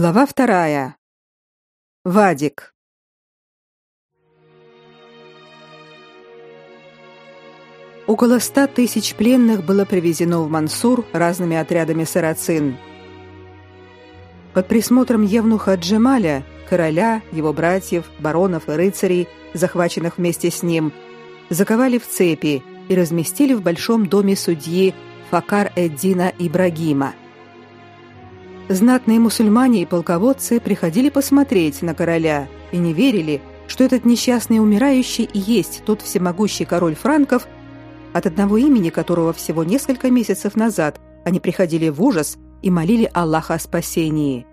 Глава вторая. Вадик. Около ста тысяч пленных было привезено в Мансур разными отрядами сарацин. Под присмотром евнуха Джемаля, короля, его братьев, баронов и рыцарей, захваченных вместе с ним, заковали в цепи и разместили в большом доме судьи Факар-эд-Дина Ибрагима. Знатные мусульмане и полководцы приходили посмотреть на короля и не верили, что этот несчастный умирающий и есть тот всемогущий король франков, от одного имени которого всего несколько месяцев назад они приходили в ужас и молили Аллаха о спасении.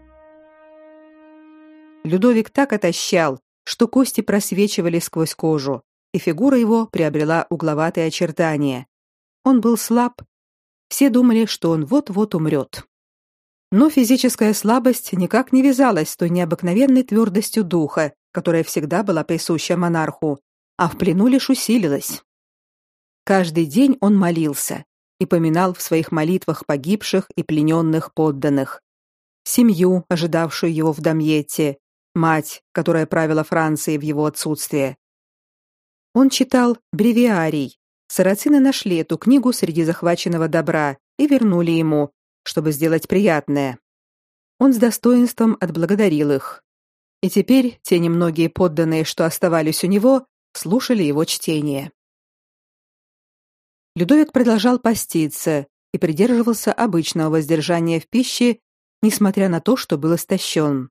Людовик так отощал, что кости просвечивали сквозь кожу, и фигура его приобрела угловатые очертания. Он был слаб. Все думали, что он вот-вот умрет. Но физическая слабость никак не вязалась с той необыкновенной твердостью духа, которая всегда была присуща монарху, а в плену лишь усилилась. Каждый день он молился и поминал в своих молитвах погибших и плененных подданных, семью, ожидавшую его в Дамьете, мать, которая правила Францией в его отсутствие. Он читал бревиарий. Сарацины нашли эту книгу среди захваченного добра и вернули ему, чтобы сделать приятное. Он с достоинством отблагодарил их. И теперь те немногие подданные, что оставались у него, слушали его чтение. Людовик продолжал поститься и придерживался обычного воздержания в пище, несмотря на то, что был истощен.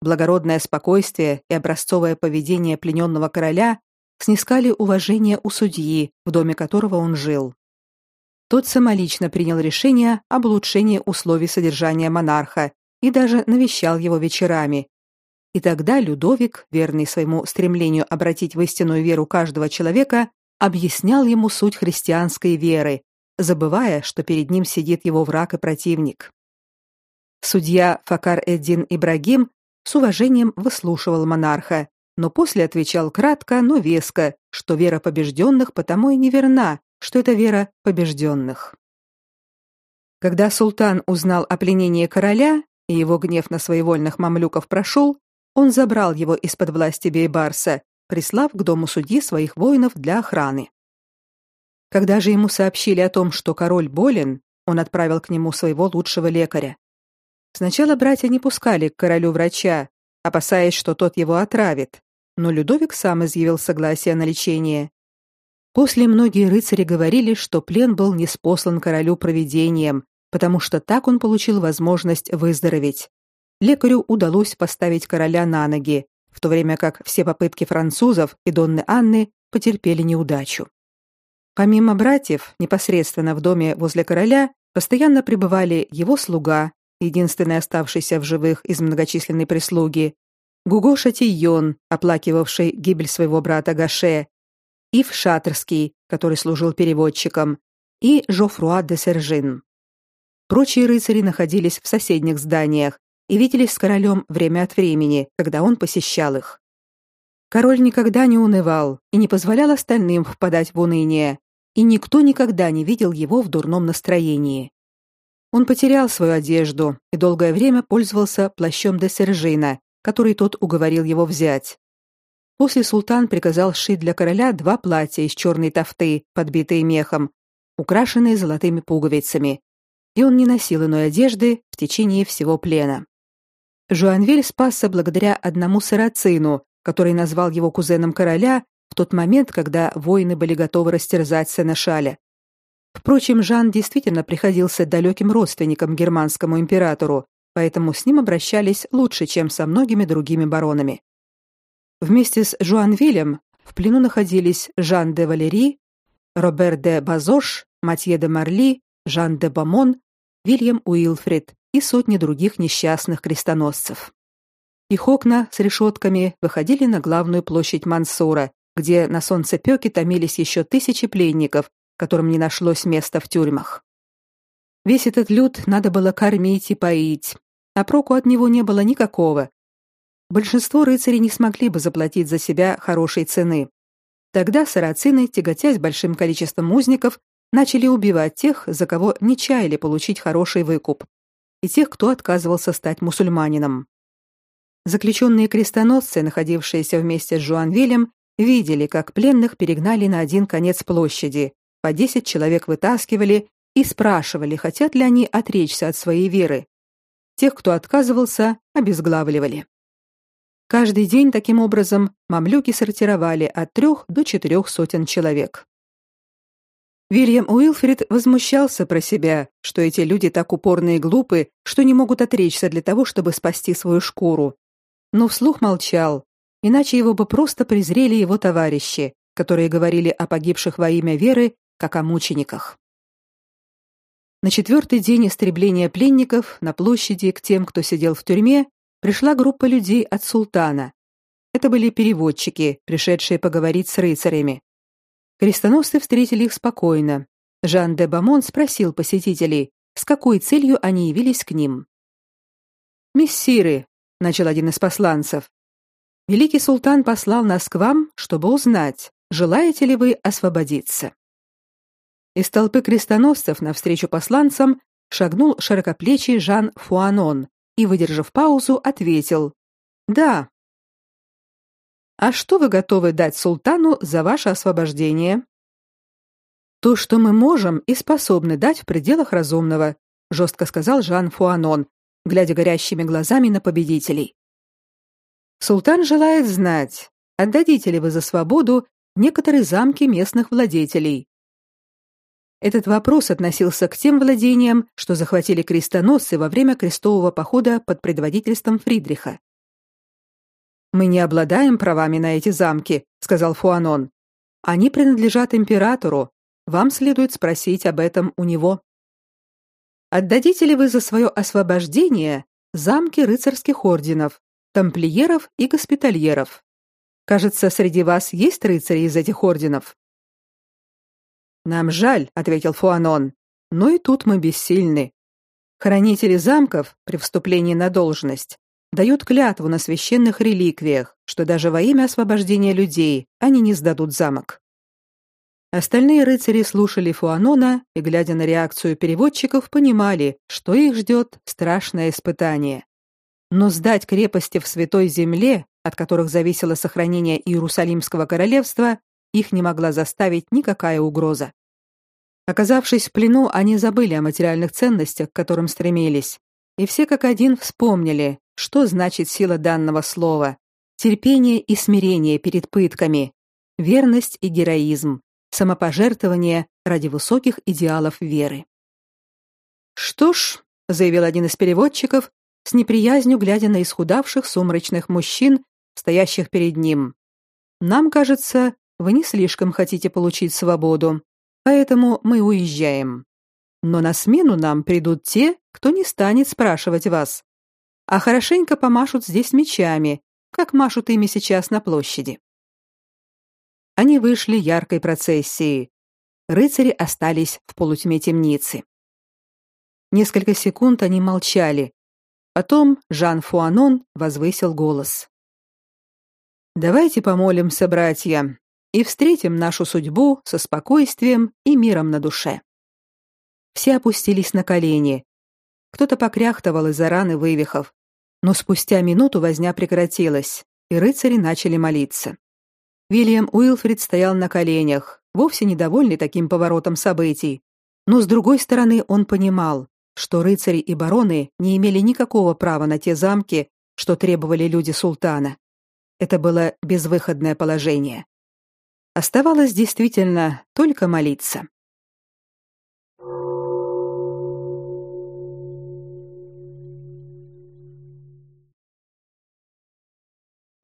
Благородное спокойствие и образцовое поведение плененного короля снискали уважение у судьи, в доме которого он жил. Тот самолично принял решение об улучшении условий содержания монарха и даже навещал его вечерами. И тогда Людовик, верный своему стремлению обратить в истинную веру каждого человека, объяснял ему суть христианской веры, забывая, что перед ним сидит его враг и противник. Судья Факар-эд-Дин Ибрагим с уважением выслушивал монарха, но после отвечал кратко, но веско, что вера побежденных потому и неверна, что это вера побежденных. Когда султан узнал о пленении короля и его гнев на своевольных мамлюков прошел, он забрал его из-под власти Бейбарса, прислав к дому судьи своих воинов для охраны. Когда же ему сообщили о том, что король болен, он отправил к нему своего лучшего лекаря. Сначала братья не пускали к королю врача, опасаясь, что тот его отравит, но Людовик сам изъявил согласие на лечение После многие рыцари говорили, что плен был неспослан королю провидением, потому что так он получил возможность выздороветь. Лекарю удалось поставить короля на ноги, в то время как все попытки французов и Донны Анны потерпели неудачу. Помимо братьев, непосредственно в доме возле короля постоянно пребывали его слуга, единственный оставшийся в живых из многочисленной прислуги, Гуго Шатийон, оплакивавший гибель своего брата Гаше, Ив Шатерский, который служил переводчиком, и Жофруа де Сержин. Прочие рыцари находились в соседних зданиях и виделись с королем время от времени, когда он посещал их. Король никогда не унывал и не позволял остальным впадать в уныние, и никто никогда не видел его в дурном настроении. Он потерял свою одежду и долгое время пользовался плащом де Сержина, который тот уговорил его взять. После султан приказал сшить для короля два платья из черной тафты, подбитые мехом, украшенные золотыми пуговицами, и он не носил иной одежды в течение всего плена. Жуанвиль спасся благодаря одному сарацину, который назвал его кузеном короля в тот момент, когда воины были готовы растерзать Сенешаля. Впрочем, Жан действительно приходился далеким родственником германскому императору, поэтому с ним обращались лучше, чем со многими другими баронами. Вместе с Жуанвилем в плену находились Жан де Валери, Робер де Базош, Матье де Марли, Жан де Бамон, Вильям Уилфрид и сотни других несчастных крестоносцев. Их окна с решетками выходили на главную площадь Мансура, где на солнцепёке томились еще тысячи пленников, которым не нашлось места в тюрьмах. Весь этот люд надо было кормить и поить, а проку от него не было никакого, большинство рыцарей не смогли бы заплатить за себя хорошей цены. Тогда сарацины, тяготясь большим количеством узников, начали убивать тех, за кого не чаяли получить хороший выкуп, и тех, кто отказывался стать мусульманином. Заключенные крестоносцы, находившиеся вместе с Жуанвилем, видели, как пленных перегнали на один конец площади, по десять человек вытаскивали и спрашивали, хотят ли они отречься от своей веры. Тех, кто отказывался, обезглавливали. Каждый день таким образом мамлюки сортировали от трех до четырех сотен человек. Вильям Уилфрид возмущался про себя, что эти люди так упорны и глупы, что не могут отречься для того, чтобы спасти свою шкуру, но вслух молчал, иначе его бы просто презрели его товарищи, которые говорили о погибших во имя веры, как о мучениках. На четвертый день истребления пленников на площади к тем, кто сидел в тюрьме, пришла группа людей от султана. Это были переводчики, пришедшие поговорить с рыцарями. Крестоносцы встретили их спокойно. Жан де Бамон спросил посетителей, с какой целью они явились к ним. «Мессиры», начал один из посланцев. Великий султан послал нас к вам, чтобы узнать, желаете ли вы освободиться. Из толпы крестоносцев навстречу посланцам шагнул широкоплечий Жан Фуанон и, выдержав паузу, ответил: "Да". А что вы готовы дать султану за ваше освобождение? То, что мы можем и способны дать в пределах разумного, жестко сказал Жан Фуанон, глядя горящими глазами на победителей. Султан желает знать, отдадите ли вы за свободу некоторые замки местных владетелей. Этот вопрос относился к тем владениям, что захватили крестоносцы во время крестового похода под предводительством Фридриха. Мы не обладаем правами на эти замки, сказал Фуанон. Они принадлежат императору. Вам следует спросить об этом у него. Отдадите ли вы за свое освобождение замки рыцарских орденов, тамплиеров и госпитальеров? Кажется, среди вас есть рыцари из этих орденов. Нам жаль, ответил Фуанон. Но и тут мы бессильны. Хранители замков при вступлении на должность дают клятву на священных реликвиях, что даже во имя освобождения людей они не сдадут замок. Остальные рыцари слушали Фуанона и, глядя на реакцию переводчиков, понимали, что их ждет страшное испытание. Но сдать крепости в Святой Земле, от которых зависело сохранение Иерусалимского королевства, их не могла заставить никакая угроза. Оказавшись в плену, они забыли о материальных ценностях, к которым стремились, и все как один вспомнили, что значит сила данного слова: терпение и смирение перед пытками, верность и героизм, самопожертвование ради высоких идеалов веры. Что ж, заявил один из переводчиков, с неприязнью глядя на исхудавших сумрачных мужчин, стоящих перед ним. Нам кажется, вы не слишком хотите получить свободу, поэтому мы уезжаем. Но на смену нам придут те, кто не станет спрашивать вас, а хорошенько помашут здесь мечами, как машут ими сейчас на площади. Они вышли яркой процессией. Рыцари остались в полутьме темницы. Несколько секунд они молчали. Потом Жан Фуанон возвысил голос. Давайте помолимся, братья, и встретим нашу судьбу со спокойствием и миром на душе. Все опустились на колени. Кто-то покряхтывал из-за раны вывихов, но спустя минуту возня прекратилась, и рыцари начали молиться. Вильям Уилфрид стоял на коленях, вовсе недовольный таким поворотом событий. Но с другой стороны, он понимал, что рыцари и бароны не имели никакого права на те замки, что требовали люди султана. Это было безвыходное положение. Оставалось действительно только молиться.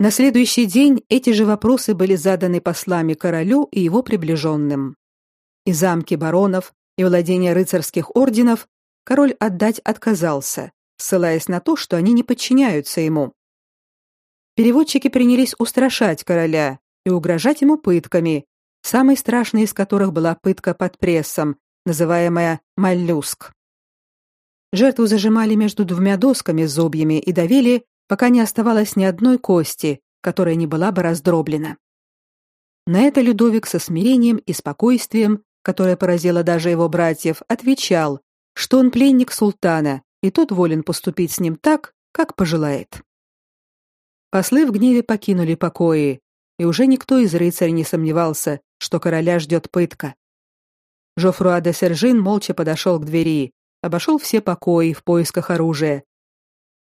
На следующий день эти же вопросы были заданы послами королю и его приближенным. И замки баронов, и владения рыцарских орденов король отдать отказался, ссылаясь на то, что они не подчиняются ему. Переводчики принялись устрашать короля и угрожать ему пытками, самой страшной из которых была пытка под прессом, называемая моллюск. Жертву зажимали между двумя досками с зубьями и давили, пока не оставалось ни одной кости, которая не была бы раздроблена. На это Людовик со смирением и спокойствием, которое поразило даже его братьев, отвечал, что он пленник султана, и тот волен поступить с ним так, как пожелает. Послы в гневе покинули покои, и уже никто из рыцарей не сомневался, что короля ждет пытка. Жофруа де Сержин молча подошел к двери, обошел все покои в поисках оружия.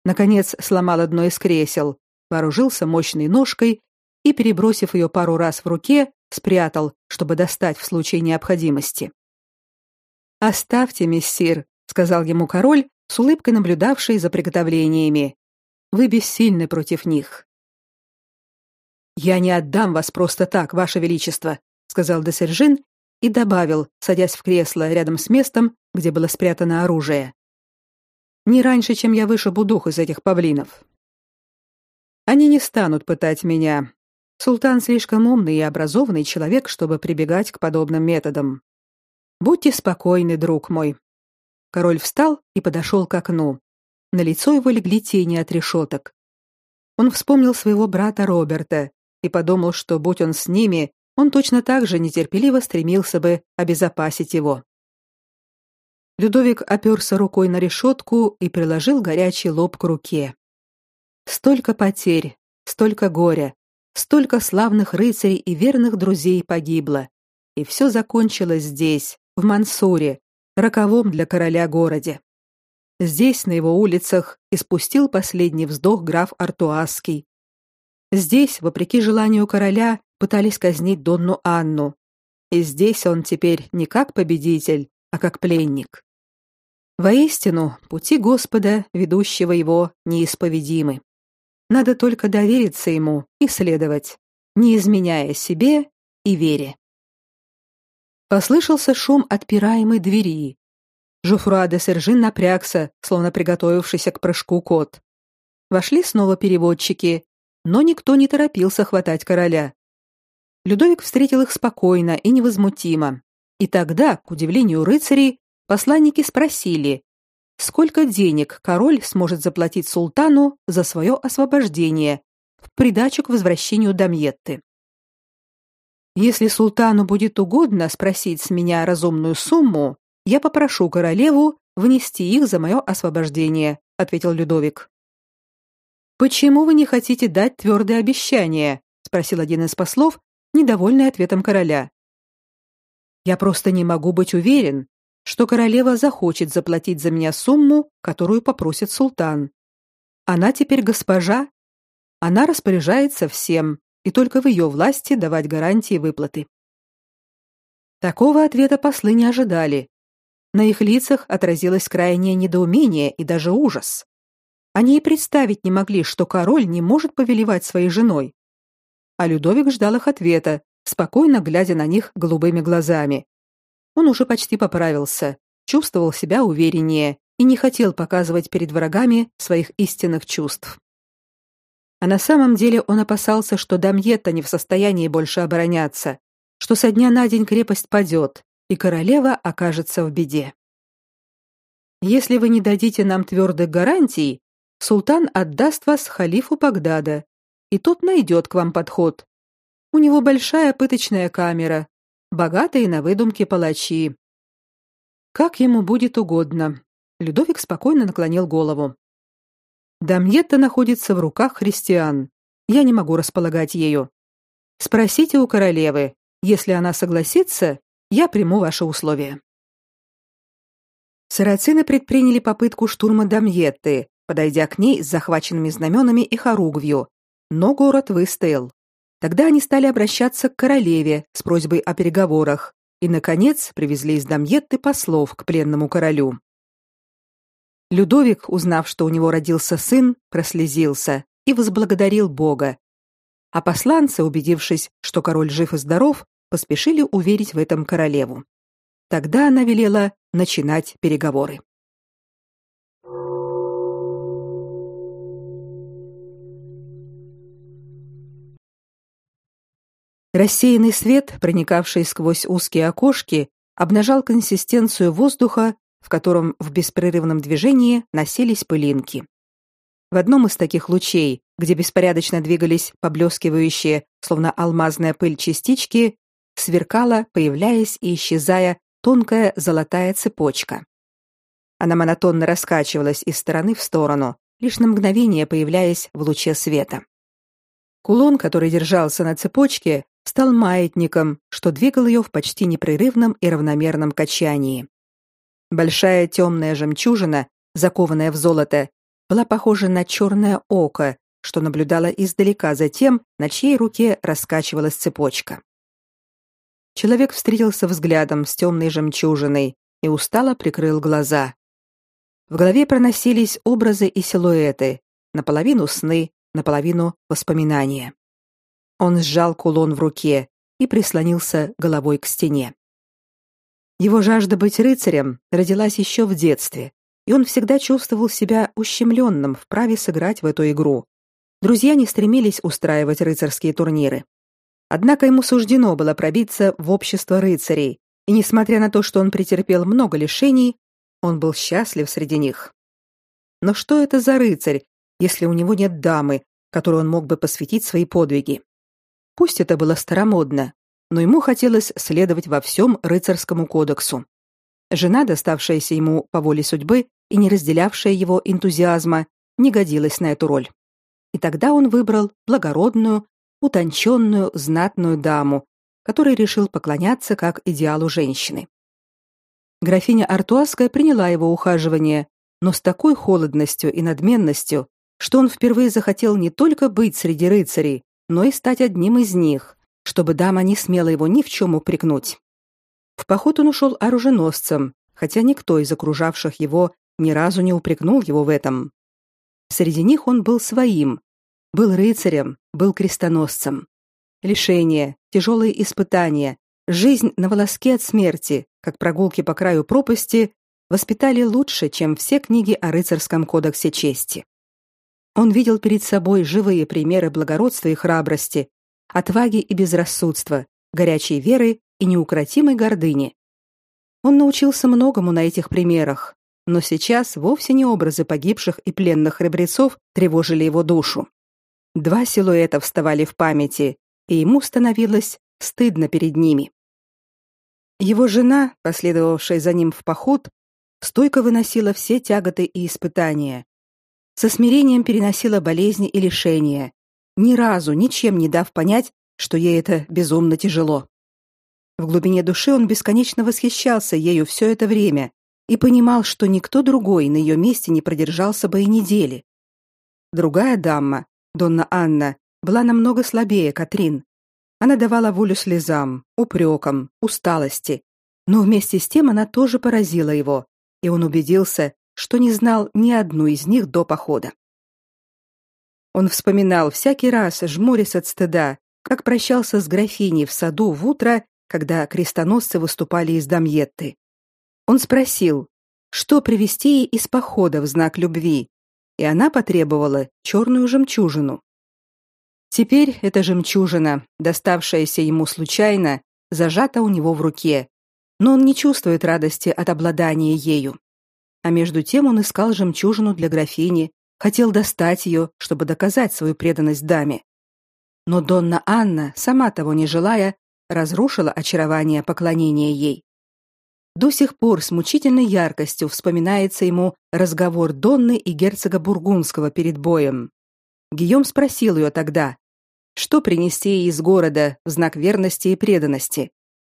Наконец сломал одно из кресел, вооружился мощной ножкой и, перебросив ее пару раз в руке, спрятал, чтобы достать в случае необходимости. «Оставьте, мессир», — сказал ему король, с улыбкой наблюдавший за приготовлениями. «Вы бессильны против них». «Я не отдам вас просто так, ваше величество», — сказал де Сержин и добавил, садясь в кресло рядом с местом, где было спрятано оружие. «Не раньше, чем я вышибу дух из этих павлинов». «Они не станут пытать меня. Султан слишком умный и образованный человек, чтобы прибегать к подобным методам. Будьте спокойны, друг мой». Король встал и подошел к окну. На лицо его легли тени от решеток. Он вспомнил своего брата Роберта и подумал, что будь он с ними, он точно так же нетерпеливо стремился бы обезопасить его. Людовик оперся рукой на решетку и приложил горячий лоб к руке. Столько потерь, столько горя, столько славных рыцарей и верных друзей погибло, и все закончилось здесь, в Мансуре, роковом для короля городе. Здесь, на его улицах, испустил последний вздох граф Артуазский. Здесь, вопреки желанию короля, пытались казнить Донну Анну. И здесь он теперь не как победитель, а как пленник. Воистину, пути Господа, ведущего его, неисповедимы. Надо только довериться ему и следовать, не изменяя себе и вере. Послышался шум отпираемой двери. Жуфруа де Сержин напрягся, словно приготовившийся к прыжку кот. Вошли снова переводчики, но никто не торопился хватать короля. Людовик встретил их спокойно и невозмутимо. И тогда, к удивлению рыцарей, посланники спросили, сколько денег король сможет заплатить султану за свое освобождение в придачу к возвращению Дамьетты. Если султану будет угодно спросить с меня разумную сумму, я попрошу королеву внести их за мое освобождение, ответил Людовик. Почему вы не хотите дать твердое обещание? спросил один из послов, недовольный ответом короля. Я просто не могу быть уверен, что королева захочет заплатить за меня сумму, которую попросит султан. Она теперь госпожа, она распоряжается всем, и только в ее власти давать гарантии выплаты. Такого ответа послы не ожидали. На их лицах отразилось крайнее недоумение и даже ужас. Они и представить не могли, что король не может повелевать своей женой а Людовик ждал их ответа, спокойно глядя на них голубыми глазами. Он уже почти поправился, чувствовал себя увереннее и не хотел показывать перед врагами своих истинных чувств. А на самом деле он опасался, что Дамьетта не в состоянии больше обороняться, что со дня на день крепость падет, и королева окажется в беде. Если вы не дадите нам твердых гарантий, султан отдаст вас халифу Багдада, и тот найдет к вам подход. У него большая пыточная камера, богатые на выдумки палачи. Как ему будет угодно. Людовик спокойно наклонил голову. Дамьетта находится в руках христиан. Я не могу располагать ею. Спросите у королевы. Если она согласится, я приму ваши условия. Сарацины предприняли попытку штурма Дамьетты, подойдя к ней с захваченными знаменами и хоругвью, но город выстоял. Тогда они стали обращаться к королеве с просьбой о переговорах и, наконец, привезли из Дамьетты послов к пленному королю. Людовик, узнав, что у него родился сын, прослезился и возблагодарил Бога. А посланцы, убедившись, что король жив и здоров, поспешили уверить в этом королеву. Тогда она велела начинать переговоры. Рассеянный свет, проникавший сквозь узкие окошки, обнажал консистенцию воздуха, в котором в беспрерывном движении носились пылинки. В одном из таких лучей, где беспорядочно двигались поблескивающие, словно алмазная пыль частички, сверкала, появляясь и исчезая, тонкая золотая цепочка. Она монотонно раскачивалась из стороны в сторону, лишь на мгновение появляясь в луче света. Кулон, который держался на цепочке, стал маятником, что двигал ее в почти непрерывном и равномерном качании. Большая темная жемчужина, закованная в золото, была похожа на черное око, что наблюдало издалека за тем, на чьей руке раскачивалась цепочка. Человек встретился взглядом с темной жемчужиной и устало прикрыл глаза. В голове проносились образы и силуэты, наполовину сны, наполовину воспоминания. Он сжал кулон в руке и прислонился головой к стене. Его жажда быть рыцарем родилась еще в детстве, и он всегда чувствовал себя ущемленным в праве сыграть в эту игру. Друзья не стремились устраивать рыцарские турниры. Однако ему суждено было пробиться в общество рыцарей, и несмотря на то, что он претерпел много лишений, он был счастлив среди них. Но что это за рыцарь, если у него нет дамы, которой он мог бы посвятить свои подвиги? Пусть это было старомодно, но ему хотелось следовать во всем рыцарскому кодексу. Жена, доставшаяся ему по воле судьбы и не разделявшая его энтузиазма, не годилась на эту роль. И тогда он выбрал благородную, утонченную, знатную даму, которой решил поклоняться как идеалу женщины. Графиня Артуаская приняла его ухаживание, но с такой холодностью и надменностью, что он впервые захотел не только быть среди рыцарей, но и стать одним из них, чтобы дама не смела его ни в чем упрекнуть. В поход он ушел оруженосцем, хотя никто из окружавших его ни разу не упрекнул его в этом. Среди них он был своим, был рыцарем, был крестоносцем. Лишения, тяжелые испытания, жизнь на волоске от смерти, как прогулки по краю пропасти, воспитали лучше, чем все книги о рыцарском кодексе чести. Он видел перед собой живые примеры благородства и храбрости, отваги и безрассудства, горячей веры и неукротимой гордыни. Он научился многому на этих примерах, но сейчас вовсе не образы погибших и пленных храбрецов тревожили его душу. Два силуэта вставали в памяти, и ему становилось стыдно перед ними. Его жена, последовавшая за ним в поход, стойко выносила все тяготы и испытания. Со смирением переносила болезни и лишения, ни разу ничем не дав понять, что ей это безумно тяжело. В глубине души он бесконечно восхищался ею все это время и понимал, что никто другой на ее месте не продержался бы и недели. Другая дама, Донна Анна была намного слабее Катрин. Она давала волю слезам, упрекам, усталости, но вместе с тем она тоже поразила его, и он убедился, что не знал ни одну из них до похода. Он вспоминал всякий раз, жмурясь от стыда, как прощался с графиней в саду в утро, когда крестоносцы выступали из Дамьетты. Он спросил, что привезти ей из похода в знак любви, и она потребовала черную жемчужину. Теперь эта жемчужина, доставшаяся ему случайно, зажата у него в руке, но он не чувствует радости от обладания ею. А между тем он искал жемчужину для графини, хотел достать ее, чтобы доказать свою преданность даме. Но Донна Анна, сама того не желая, разрушила очарование поклонения ей. До сих пор с мучительной яркостью вспоминается ему разговор Донны и герцога Бургундского перед боем. Гийом спросил ее тогда, что принести ей из города в знак верности и преданности.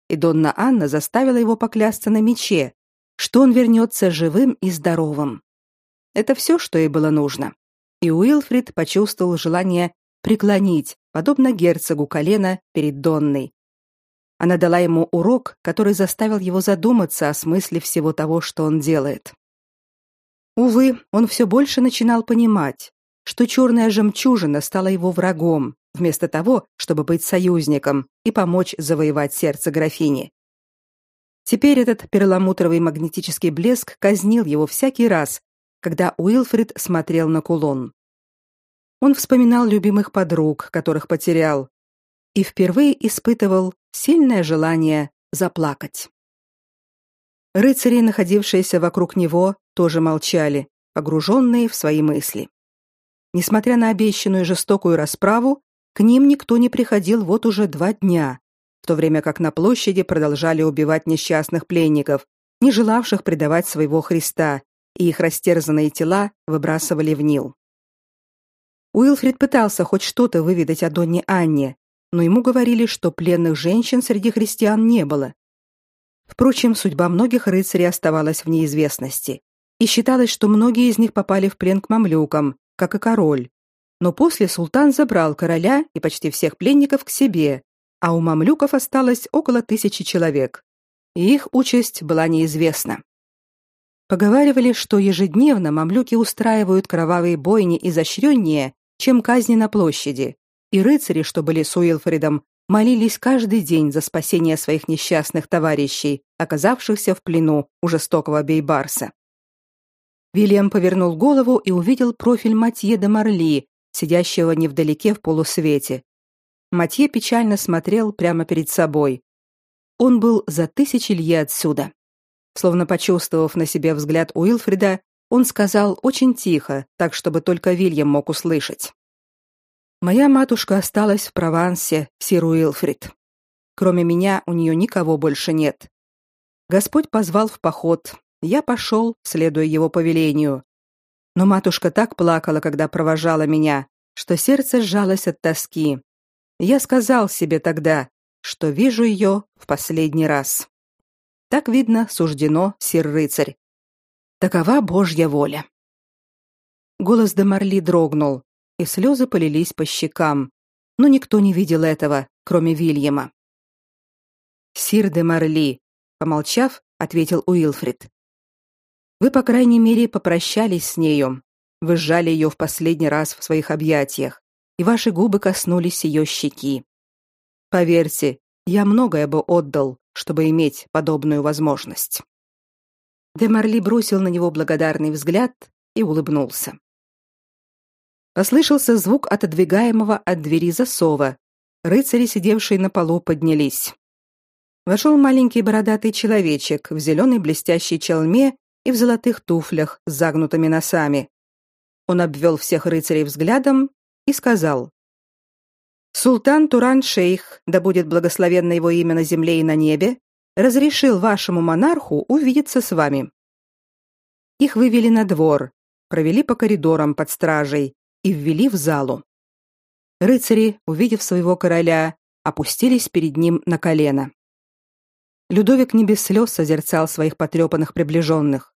И Донна Анна заставила его поклясться на мече, что он вернется живым и здоровым. Это все, что ей было нужно. И Уилфрид почувствовал желание преклонить, подобно герцогу колено перед Донной, она дала ему урок, который заставил его задуматься о смысле всего того, что он делает. Увы, он все больше начинал понимать, что черная жемчужина стала его врагом, вместо того, чтобы быть союзником и помочь завоевать сердце графини. Теперь этот перламутровый магнетический блеск казнил его всякий раз, когда Уилфрид смотрел на кулон. Он вспоминал любимых подруг, которых потерял, и впервые испытывал сильное желание заплакать. Рыцари, находившиеся вокруг него, тоже молчали, погруженные в свои мысли. Несмотря на обещанную жестокую расправу, к ним никто не приходил вот уже два дня, в то время как на площади продолжали убивать несчастных пленников, не желавших предавать своего Христа, и их растерзанные тела выбрасывали в Нил. Уилфрид пытался хоть что-то выведать о Донне Анне, но ему говорили, что пленных женщин среди христиан не было. Впрочем, судьба многих рыцарей оставалась в неизвестности, и считалось, что многие из них попали в плен к мамлюкам, как и король. Но после султан забрал короля и почти всех пленников к себе, а у мамлюков осталось около тысячи человек. И их участь была неизвестна. Поговаривали, что ежедневно мамлюки устраивают кровавые бойни изощреннее, чем казни на площади, и рыцари, что были с Уилфридом, молились каждый день за спасение своих несчастных товарищей, оказавшихся в плену у жестокого Бейбарса. Вильям повернул голову и увидел профиль Матье де Марли, сидящего невдалеке в полусвете. Матье печально смотрел прямо перед собой. Он был за тысячи лье отсюда. Словно почувствовав на себе взгляд Уилфрида, он сказал очень тихо, так чтобы только Вильям мог услышать. Моя матушка осталась в Провансе, сир Уилфрид. Кроме меня у нее никого больше нет. Господь позвал в поход. Я пошел, следуя его повелению. Но матушка так плакала, когда провожала меня, что сердце сжалось от тоски. Я сказал себе тогда, что вижу ее в последний раз. Так видно, суждено, сир рыцарь. Такова Божья воля. Голос де Марли дрогнул, и слезы полились по щекам, но никто не видел этого, кроме Вильяма. Сир де Марли, помолчав, ответил Уилфрид. Вы, по крайней мере, попрощались с нею. Вы сжали ее в последний раз в своих объятиях, и ваши губы коснулись ее щеки. Поверьте, я многое бы отдал, чтобы иметь подобную возможность. Де Марли бросил на него благодарный взгляд и улыбнулся. Послышался звук отодвигаемого от двери засова. Рыцари, сидевшие на полу, поднялись. Вошел маленький бородатый человечек в зеленой блестящей челме и в золотых туфлях с загнутыми носами. Он обвел всех рыцарей взглядом и сказал: Султан Туран-шейх, да будет благословенно его имя на земле и на небе, разрешил вашему монарху увидеться с вами. Их вывели на двор, провели по коридорам под стражей и ввели в залу. Рыцари, увидев своего короля, опустились перед ним на колено. Людовик не без слез созерцал своих потрепанных приближенных.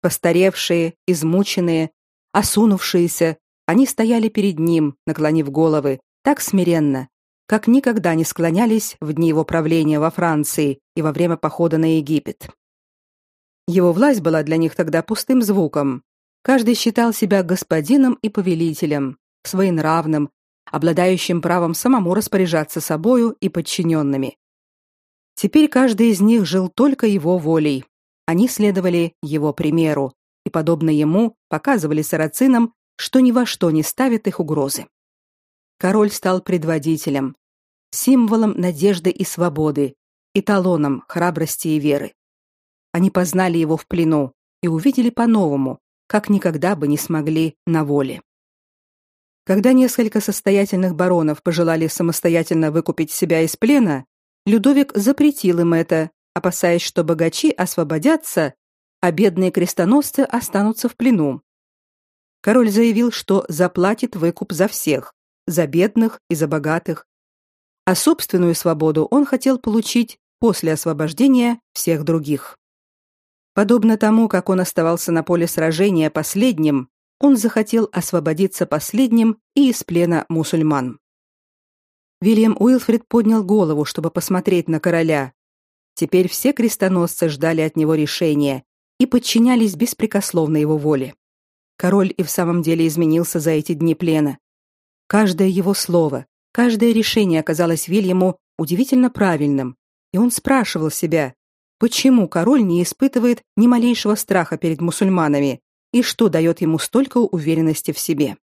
Постаревшие, измученные, осунувшиеся, они стояли перед ним, наклонив головы, так смиренно, как никогда не склонялись в дни его правления во Франции и во время похода на Египет. Его власть была для них тогда пустым звуком, Каждый считал себя господином и повелителем, своенравным, обладающим правом самому распоряжаться собою и подчиненными. Теперь каждый из них жил только его волей. Они следовали его примеру и, подобно ему, показывали сарацинам, что ни во что не ставит их угрозы. Король стал предводителем, символом надежды и свободы, эталоном храбрости и веры. Они познали его в плену и увидели по-новому, как никогда бы не смогли на воле. Когда несколько состоятельных баронов пожелали самостоятельно выкупить себя из плена, Людовик запретил им это, опасаясь, что богачи освободятся, а бедные крестоносцы останутся в плену. Король заявил, что заплатит выкуп за всех, за бедных и за богатых, а собственную свободу он хотел получить после освобождения всех других. Подобно тому, как он оставался на поле сражения последним, он захотел освободиться последним и из плена мусульман. Вильям Уилфрид поднял голову, чтобы посмотреть на короля. Теперь все крестоносцы ждали от него решения и подчинялись беспрекословно его воле. Король и в самом деле изменился за эти дни плена. Каждое его слово, каждое решение оказалось Вильяму удивительно правильным, и он спрашивал себя, Почему король не испытывает ни малейшего страха перед мусульманами и что дает ему столько уверенности в себе?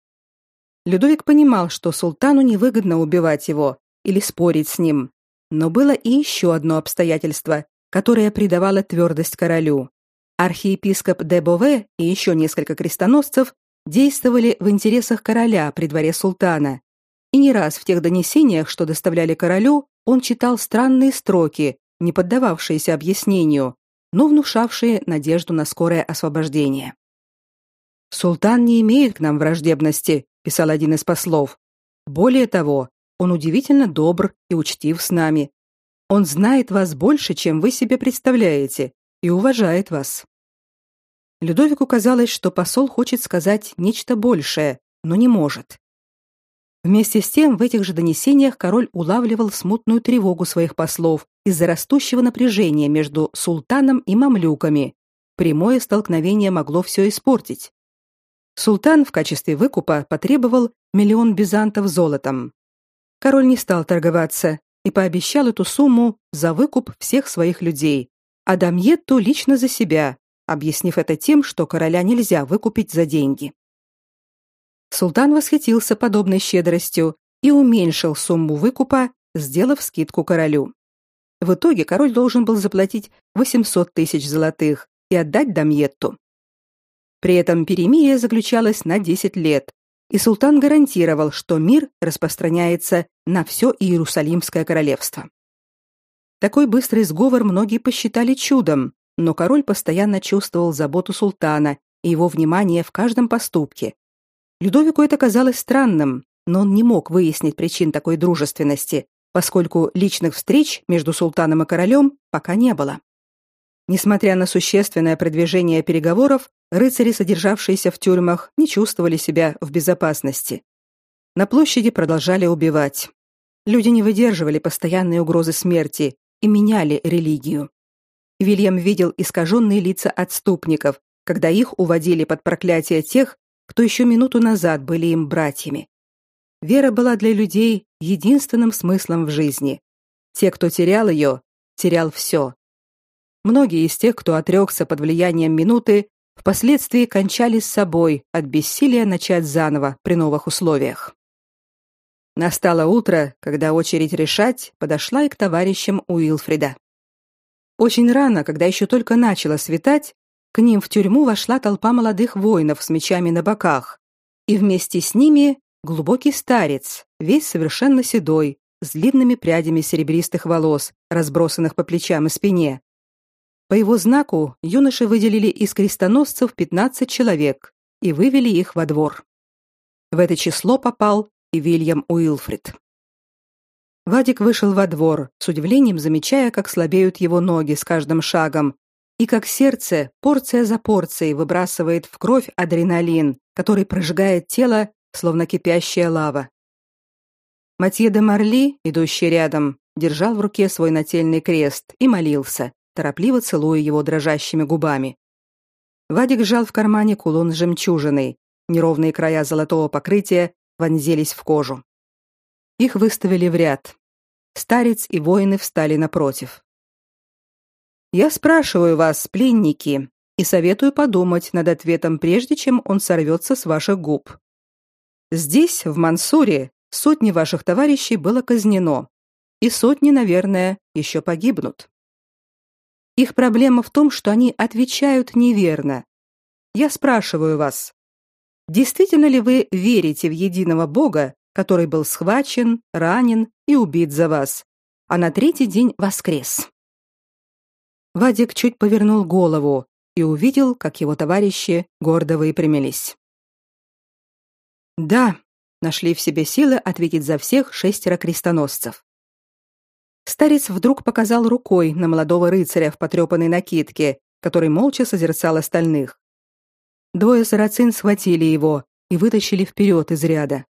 Людовик понимал, что султану невыгодно убивать его или спорить с ним, но было и еще одно обстоятельство, которое придавало твердость королю. Архиепископ де Бове и еще несколько крестоносцев действовали в интересах короля при дворе султана. И не раз в тех донесениях, что доставляли королю, он читал странные строки, не поддававшиеся объяснению, но внушавшие надежду на скорое освобождение. Султан не имеет к нам враждебности, писал один из послов. Более того, он удивительно добр и учтив с нами. Он знает вас больше, чем вы себе представляете, и уважает вас. Людовику казалось, что посол хочет сказать нечто большее, но не может. Вместе с тем в этих же донесениях король улавливал смутную тревогу своих послов из-за растущего напряжения между султаном и мамлюками. Прямое столкновение могло все испортить. Султан в качестве выкупа потребовал миллион бизантов золотом. Король не стал торговаться и пообещал эту сумму за выкуп всех своих людей, а Дамьетту лично за себя, объяснив это тем, что короля нельзя выкупить за деньги. Султан восхитился подобной щедростью и уменьшил сумму выкупа, сделав скидку королю. В итоге король должен был заплатить 800 тысяч золотых и отдать Дамьетту. При этом перемирие заключалось на 10 лет, и султан гарантировал, что мир распространяется на все Иерусалимское королевство. Такой быстрый сговор многие посчитали чудом, но король постоянно чувствовал заботу султана и его внимание в каждом поступке. Людовику это казалось странным, но он не мог выяснить причин такой дружественности, поскольку личных встреч между султаном и королем пока не было. Несмотря на существенное продвижение переговоров, рыцари, содержавшиеся в тюрьмах, не чувствовали себя в безопасности. На площади продолжали убивать. Люди не выдерживали постоянной угрозы смерти и меняли религию. Вильям видел искаженные лица отступников, когда их уводили под проклятие тех, кто еще минуту назад были им братьями. Вера была для людей единственным смыслом в жизни. Те, кто терял ее, терял все. Многие из тех, кто отрекся под влиянием минуты, впоследствии кончали с собой от бессилия начать заново при новых условиях. Настало утро, когда очередь решать подошла и к товарищам Уилфрида. Очень рано, когда еще только начало светать, к ним в тюрьму вошла толпа молодых воинов с мечами на боках, и вместе с ними глубокий старец, весь совершенно седой, с длинными прядями серебристых волос, разбросанных по плечам и спине, по его знаку юноши выделили из крестоносцев 15 человек и вывели их во двор. В это число попал и Вильям Уилфрид. Вадик вышел во двор, с удивлением замечая, как слабеют его ноги с каждым шагом, и как сердце порция за порцией выбрасывает в кровь адреналин, который прожигает тело, словно кипящая лава. Матье де Марли, идущий рядом, держал в руке свой нательный крест и молился, торопливо целуя его дрожащими губами. Вадик сжал в кармане кулон с жемчужиной. Неровные края золотого покрытия вонзились в кожу. Их выставили в ряд. Старец и воины встали напротив. Я спрашиваю вас, пленники, и советую подумать над ответом прежде, чем он сорвется с ваших губ. Здесь, в Мансуре, сотни ваших товарищей было казнено, и сотни, наверное, еще погибнут. Их проблема в том, что они отвечают неверно. Я спрашиваю вас, действительно ли вы верите в единого Бога, который был схвачен, ранен и убит за вас, а на третий день воскрес? Вадик чуть повернул голову и увидел, как его товарищи гордо выпрямились. Да, нашли в себе силы ответить за всех шестеро крестоносцев. Старец вдруг показал рукой на молодого рыцаря в потрепанной накидке, который молча созерцал остальных. Двое сарацин схватили его и вытащили вперед из ряда.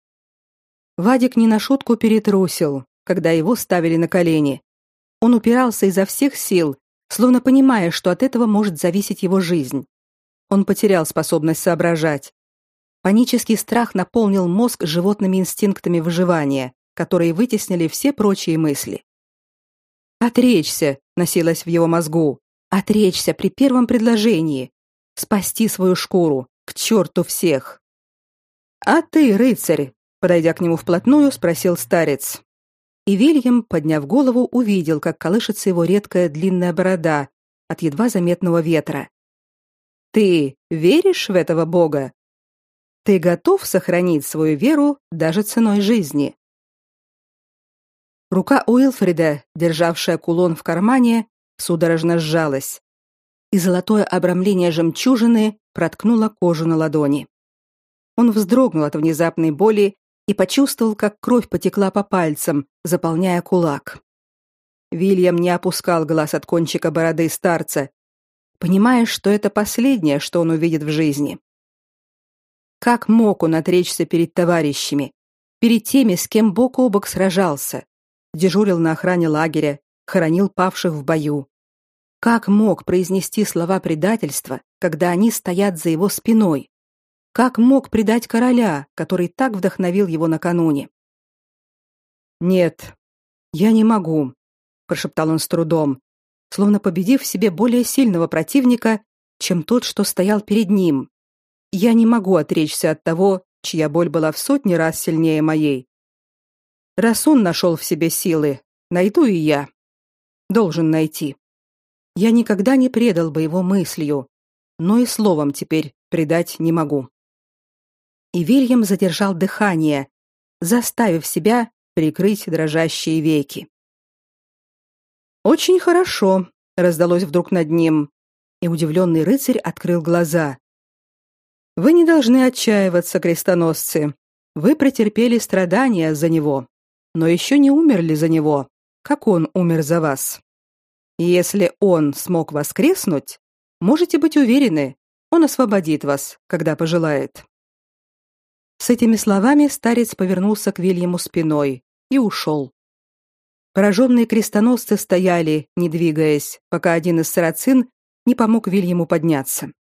Вадик не на шутку перетрусил, когда его ставили на колени. Он упирался изо всех сил, словно понимая, что от этого может зависеть его жизнь. Он потерял способность соображать. Панический страх наполнил мозг животными инстинктами выживания, которые вытеснили все прочие мысли. Отречься, носилось в его мозгу. Отречься при первом предложении. Спасти свою шкуру. К черту всех. А ты, рыцарь, подойдя к нему вплотную, спросил старец. И Вильям, подняв голову, увидел, как колышется его редкая длинная борода от едва заметного ветра. Ты веришь в этого бога? Ты готов сохранить свою веру даже ценой жизни? Рука Уилфрида, державшая кулон в кармане, судорожно сжалась, и золотое обрамление жемчужины проткнуло кожу на ладони. Он вздрогнул от внезапной боли и почувствовал, как кровь потекла по пальцам, заполняя кулак. Вильям не опускал глаз от кончика бороды старца, понимая, что это последнее, что он увидит в жизни. Как мог он отречься перед товарищами, перед теми, с кем бок о бок сражался, дежурил на охране лагеря, хоронил павших в бою? Как мог произнести слова предательства, когда они стоят за его спиной? Как мог предать короля, который так вдохновил его накануне? Нет, я не могу, прошептал он с трудом, словно победив в себе более сильного противника, чем тот, что стоял перед ним. Я не могу отречься от того, чья боль была в сотни раз сильнее моей. Раз он нашел в себе силы, найду и я. Должен найти. Я никогда не предал бы его мыслью, но и словом теперь предать не могу и Вильям задержал дыхание, заставив себя прикрыть дрожащие веки. Очень хорошо, раздалось вдруг над ним, и удивленный рыцарь открыл глаза. Вы не должны отчаиваться, крестоносцы. Вы претерпели страдания за него, но еще не умерли за него, как он умер за вас. Если он смог воскреснуть, можете быть уверены, он освободит вас, когда пожелает. С этими словами старец повернулся к Вильяму спиной и ушел. Пораженные крестоносцы стояли, не двигаясь, пока один из сарацин не помог Вильяму подняться.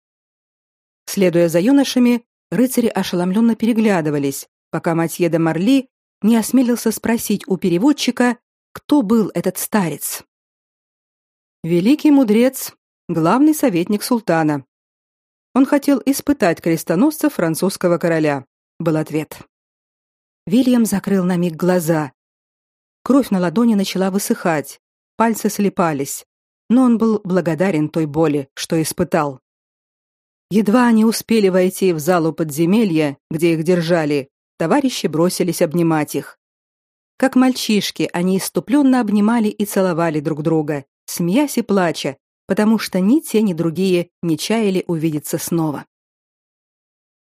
Следуя за юношами, рыцари ошеломленно переглядывались, пока Матье де Марли не осмелился спросить у переводчика, кто был этот старец. Великий мудрец, главный советник султана. Он хотел испытать крестоносцев французского короля был ответ. Вильям закрыл на миг глаза. Кровь на ладони начала высыхать, пальцы слипались, но он был благодарен той боли, что испытал. Едва они успели войти в залу подземелья, где их держали, товарищи бросились обнимать их. Как мальчишки, они иступленно обнимали и целовали друг друга, смеясь и плача, потому что ни те, ни другие не чаяли увидеться снова.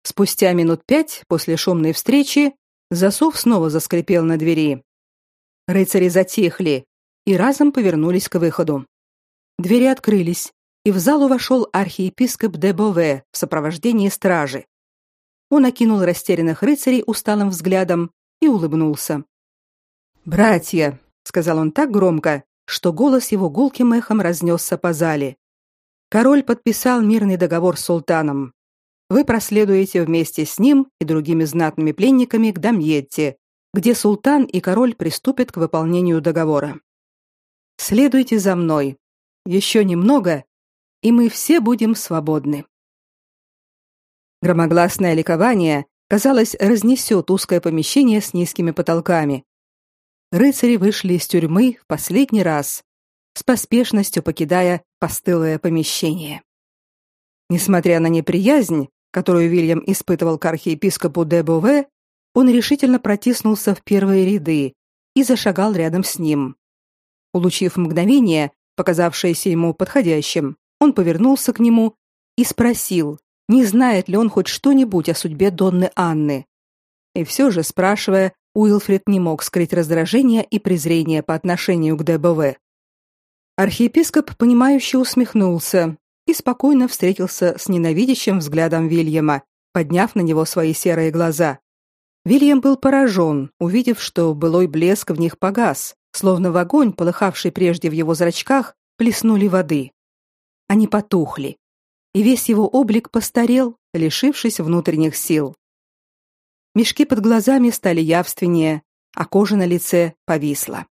Спустя минут пять после шумной встречи засов снова заскрипел на двери. Рыцари затихли и разом повернулись к выходу. Двери открылись, и в залу вошел архиепископ де Бове в сопровождении стражи. Он окинул растерянных рыцарей усталым взглядом и улыбнулся. «Братья!» — сказал он так громко, что голос его гулким эхом разнесся по зале. Король подписал мирный договор с султаном вы проследуете вместе с ним и другими знатными пленниками к Дамьетте, где султан и король приступят к выполнению договора. Следуйте за мной. Еще немного, и мы все будем свободны. Громогласное ликование, казалось, разнесет узкое помещение с низкими потолками. Рыцари вышли из тюрьмы в последний раз, с поспешностью покидая постылое помещение. Несмотря на неприязнь, которую Вильям испытывал к архиепископу де Бове, он решительно протиснулся в первые ряды и зашагал рядом с ним. Улучив мгновение, показавшееся ему подходящим, он повернулся к нему и спросил, не знает ли он хоть что-нибудь о судьбе Донны Анны. И все же, спрашивая, Уилфрид не мог скрыть раздражение и презрение по отношению к ДБВ. Архиепископ, понимающе усмехнулся и спокойно встретился с ненавидящим взглядом Вильяма, подняв на него свои серые глаза. Вильям был поражен, увидев, что былой блеск в них погас, словно в огонь, полыхавший прежде в его зрачках, плеснули воды. Они потухли, и весь его облик постарел, лишившись внутренних сил. Мешки под глазами стали явственнее, а кожа на лице повисла.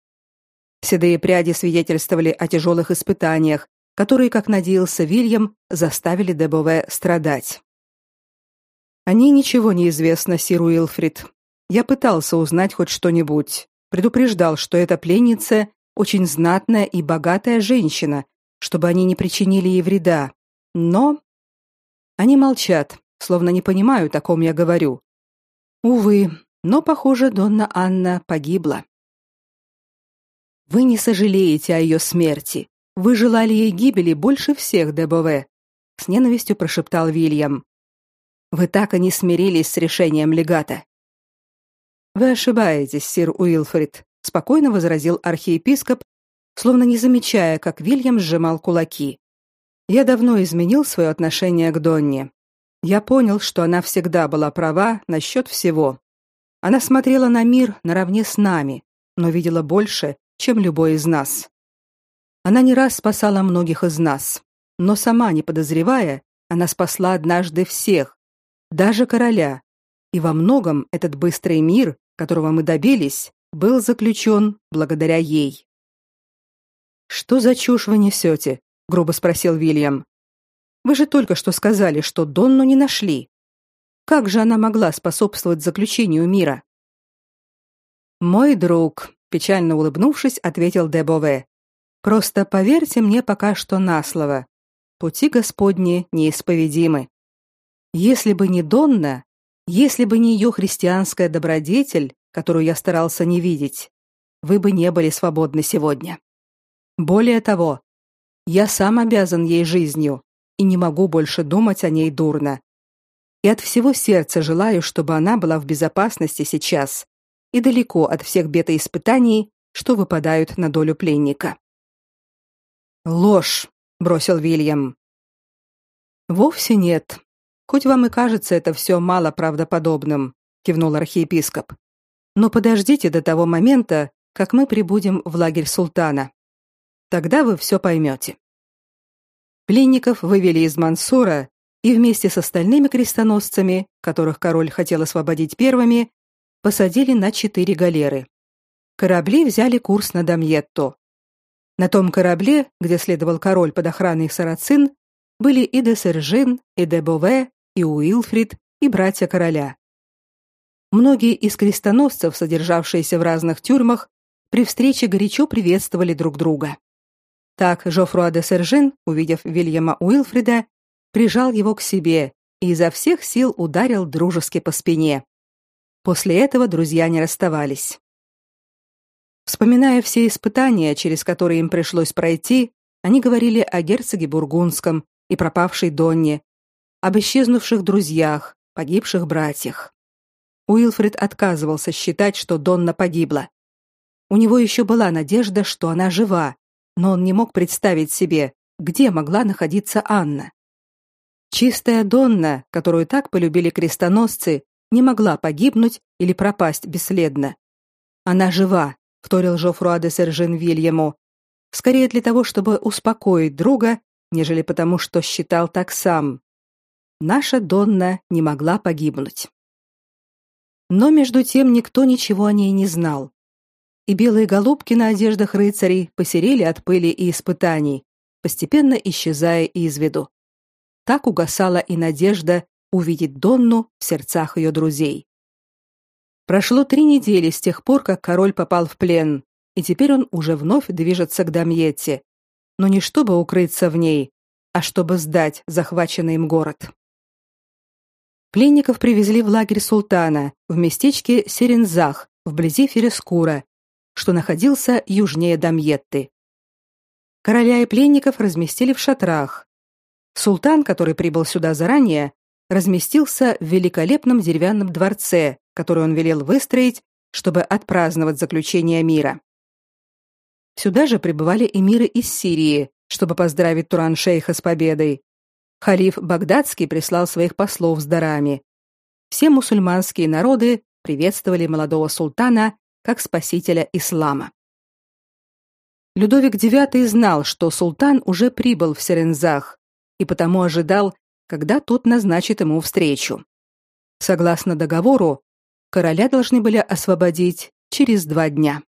Седые пряди свидетельствовали о тяжелых испытаниях, которые, как надеялся Вильям, заставили Дебове страдать. О ней ничего не известно, сир Уилфрид. Я пытался узнать хоть что-нибудь. Предупреждал, что эта пленница очень знатная и богатая женщина, чтобы они не причинили ей вреда. Но они молчат, словно не понимают, о ком я говорю. Увы, но, похоже, Донна Анна погибла. Вы не сожалеете о ее смерти, вы желали ей гибели больше всех, Дебове, с ненавистью прошептал Вильям. Вы так и не смирились с решением легата. Вы ошибаетесь, сир Уилфрид, спокойно возразил архиепископ, словно не замечая, как Вильям сжимал кулаки. Я давно изменил свое отношение к Донне. Я понял, что она всегда была права насчет всего. Она смотрела на мир наравне с нами, но видела больше, чем любой из нас. Она не раз спасала многих из нас, но сама не подозревая, она спасла однажды всех, даже короля. И во многом этот быстрый мир, которого мы добились, был заключен благодаря ей. Что за чушь вы несете? грубо спросил Вильям. Вы же только что сказали, что Донну не нашли. Как же она могла способствовать заключению мира? Мой друг, печально улыбнувшись, ответил Дебове. Просто поверьте мне пока что на слово. Пути Господни неисповедимы. Если бы не Донна, если бы не ее христианская добродетель, которую я старался не видеть, вы бы не были свободны сегодня. Более того, я сам обязан ей жизнью и не могу больше думать о ней дурно. И от всего сердца желаю, чтобы она была в безопасности сейчас и далеко от всех бед и испытаний, что выпадают на долю пленника. Ложь, бросил Вильям. Вовсе нет. Хоть вам и кажется это все мало правдоподобным, кивнул архиепископ. Но подождите до того момента, как мы прибудем в лагерь султана. Тогда вы все поймете. Пленников вывели из Мансура и вместе с остальными крестоносцами, которых король хотел освободить первыми, посадили на четыре галеры. Корабли взяли курс на Дамьетто. На том корабле, где следовал король под охраной сарацин, были и де Сержин, и де Бове, и Уилфрид, и братья короля. Многие из крестоносцев, содержавшиеся в разных тюрьмах, при встрече горячо приветствовали друг друга. Так Жофруа де Сержин, увидев Вильяма Уилфрида, прижал его к себе и изо всех сил ударил дружески по спине. После этого друзья не расставались. Вспоминая все испытания, через которые им пришлось пройти, они говорили о герцоге бургундском и пропавшей Донне, об исчезнувших друзьях, погибших братьях. Уилфрид отказывался считать, что Донна погибла. У него еще была надежда, что она жива, но он не мог представить себе, где могла находиться Анна. Чистая Донна, которую так полюбили крестоносцы, не могла погибнуть или пропасть бесследно. Она жива, вторил Жофруа де Сержин Вильяму, скорее для того, чтобы успокоить друга, нежели потому, что считал так сам. Наша Донна не могла погибнуть. Но между тем никто ничего о ней не знал. И белые голубки на одеждах рыцарей посерели от пыли и испытаний, постепенно исчезая из виду. Так угасала и надежда увидеть Донну в сердцах ее друзей. Прошло три недели с тех пор, как король попал в плен, и теперь он уже вновь движется к Дамьетте, но не чтобы укрыться в ней, а чтобы сдать захваченный им город. Пленников привезли в лагерь султана в местечке Серензах, вблизи Ферескура, что находился южнее Дамьетты. Короля и пленников разместили в шатрах. Султан, который прибыл сюда заранее, разместился в великолепном деревянном дворце, который он велел выстроить, чтобы отпраздновать заключение мира. Сюда же прибывали эмиры из Сирии, чтобы поздравить Туран-шейха с победой, Халиф Багдадский прислал своих послов с дарами. Все мусульманские народы приветствовали молодого султана как спасителя ислама. Людовик IX знал, что султан уже прибыл в Серензах и потому ожидал, когда тот назначит ему встречу. Согласно договору, короля должны были освободить через два дня.